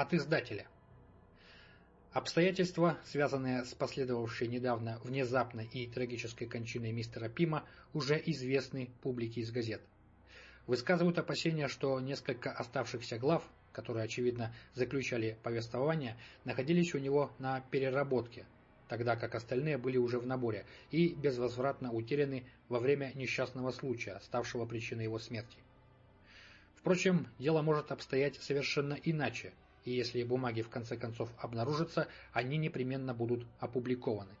От издателя. Обстоятельства, связанные с последовавшей недавно внезапной и трагической кончиной мистера Пима, уже известны публике из газет. Высказывают опасения, что несколько оставшихся глав, которые, очевидно, заключали повествование, находились у него на переработке, тогда как остальные были уже в наборе и безвозвратно утеряны во время несчастного случая, ставшего причиной его смерти. Впрочем, дело может обстоять совершенно иначе, и если бумаги в конце концов обнаружатся, они непременно будут опубликованы.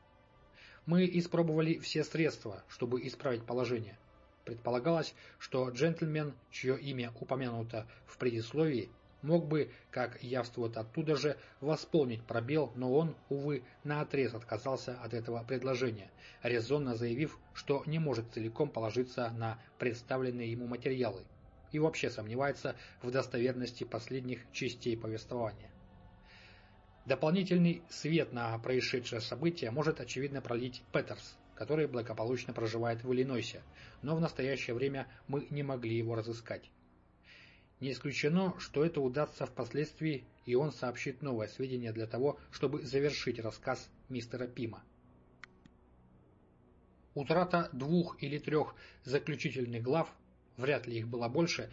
Мы испробовали все средства, чтобы исправить положение. Предполагалось, что джентльмен, чье имя упомянуто в предисловии, мог бы, как явствует оттуда же, восполнить пробел, но он, увы, наотрез отказался от этого предложения, резонно заявив, что не может целиком положиться на представленные ему материалы, и вообще сомневается в достоверности последних частей повествования. Дополнительный свет на происшедшее событие может очевидно пролить Петерс, который благополучно проживает в Иллинойсе, но в настоящее время мы не могли его разыскать. Не исключено, что это удастся впоследствии, и он сообщит новое сведения для того, чтобы завершить рассказ мистера Пима. Утрата двух или трех заключительных глав вряд ли их было больше,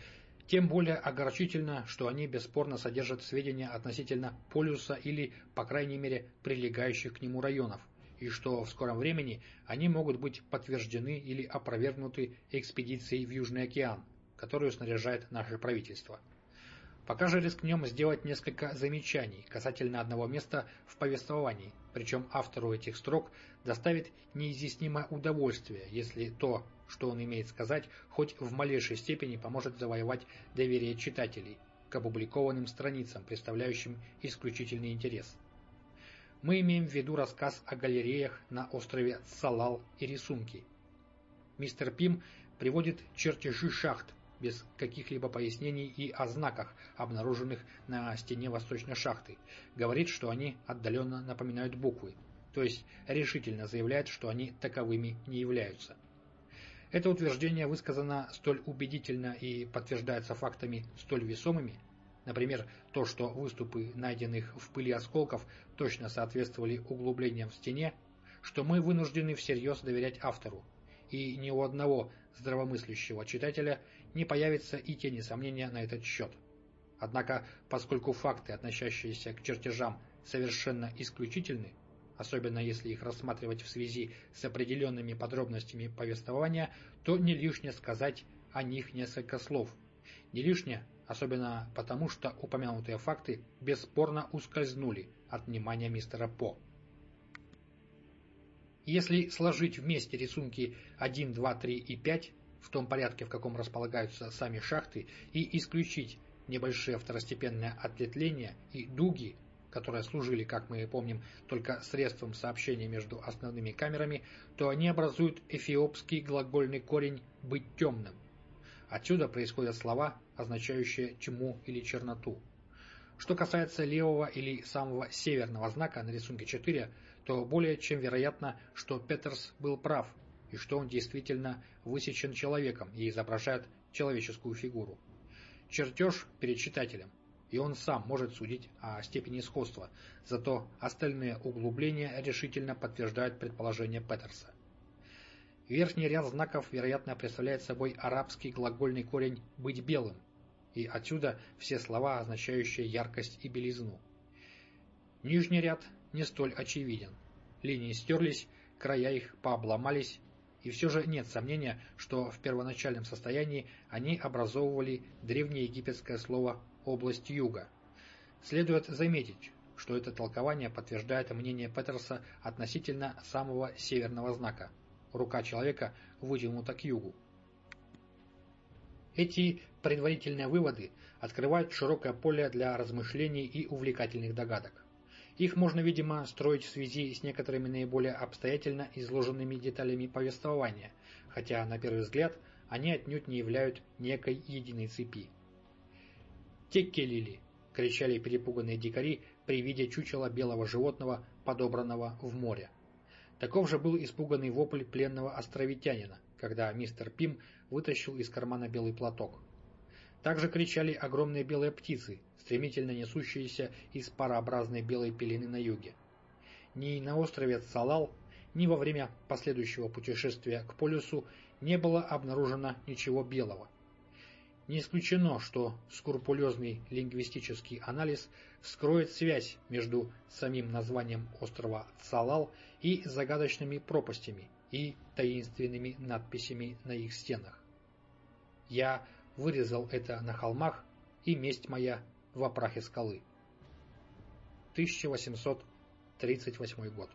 тем более огорчительно, что они бесспорно содержат сведения относительно полюса или, по крайней мере, прилегающих к нему районов, и что в скором времени они могут быть подтверждены или опровергнуты экспедицией в Южный океан, которую снаряжает наше правительство. Пока же рискнем сделать несколько замечаний касательно одного места в повествовании, причем автору этих строк доставит неизъяснимое удовольствие, если то, что он имеет сказать, хоть в малейшей степени поможет завоевать доверие читателей к опубликованным страницам, представляющим исключительный интерес. Мы имеем в виду рассказ о галереях на острове Салал и рисунки. Мистер Пим приводит чертежи шахт, без каких-либо пояснений и о знаках, обнаруженных на стене восточной шахты. Говорит, что они отдаленно напоминают буквы, то есть решительно заявляет, что они таковыми не являются. Это утверждение высказано столь убедительно и подтверждается фактами столь весомыми, например, то, что выступы найденных в пыли осколков точно соответствовали углублениям в стене, что мы вынуждены всерьез доверять автору, и ни у одного здравомыслящего читателя не появится и тени сомнения на этот счет. Однако, поскольку факты, относящиеся к чертежам, совершенно исключительны, особенно если их рассматривать в связи с определенными подробностями повествования, то не лишнее сказать о них несколько слов. Не лишнее, особенно потому, что упомянутые факты бесспорно ускользнули от внимания мистера По. Если сложить вместе рисунки 1, 2, 3 и 5, в том порядке, в каком располагаются сами шахты, и исключить небольшие второстепенные отлетления и дуги, которые служили, как мы помним, только средством сообщения между основными камерами, то они образуют эфиопский глагольный корень «быть темным». Отсюда происходят слова, означающие тьму или черноту. Что касается левого или самого северного знака на рисунке 4, то более чем вероятно, что Петерс был прав – и что он действительно высечен человеком и изображает человеческую фигуру. Чертеж перед читателем, и он сам может судить о степени сходства, зато остальные углубления решительно подтверждают предположение Петерса. Верхний ряд знаков, вероятно, представляет собой арабский глагольный корень «быть белым», и отсюда все слова, означающие яркость и белизну. Нижний ряд не столь очевиден. Линии стерлись, края их пообломались, и все же нет сомнения, что в первоначальном состоянии они образовывали древнеегипетское слово «область юга». Следует заметить, что это толкование подтверждает мнение Петерса относительно самого северного знака. Рука человека вытянута к югу. Эти предварительные выводы открывают широкое поле для размышлений и увлекательных догадок. Их можно, видимо, строить в связи с некоторыми наиболее обстоятельно изложенными деталями повествования, хотя, на первый взгляд, они отнюдь не являются некой единой цепи. «Теккелили!» — кричали перепуганные дикари при виде чучела белого животного, подобранного в море. Таков же был испуганный вопль пленного островитянина, когда мистер Пим вытащил из кармана белый платок. Также кричали огромные белые птицы, стремительно несущиеся из парообразной белой пелены на юге. Ни на острове Цалал, ни во время последующего путешествия к полюсу не было обнаружено ничего белого. Не исключено, что скрупулезный лингвистический анализ скроет связь между самим названием острова Цалал и загадочными пропастями и таинственными надписями на их стенах. Я вырезал это на холмах, и месть моя в опрахе скалы. 1838 год.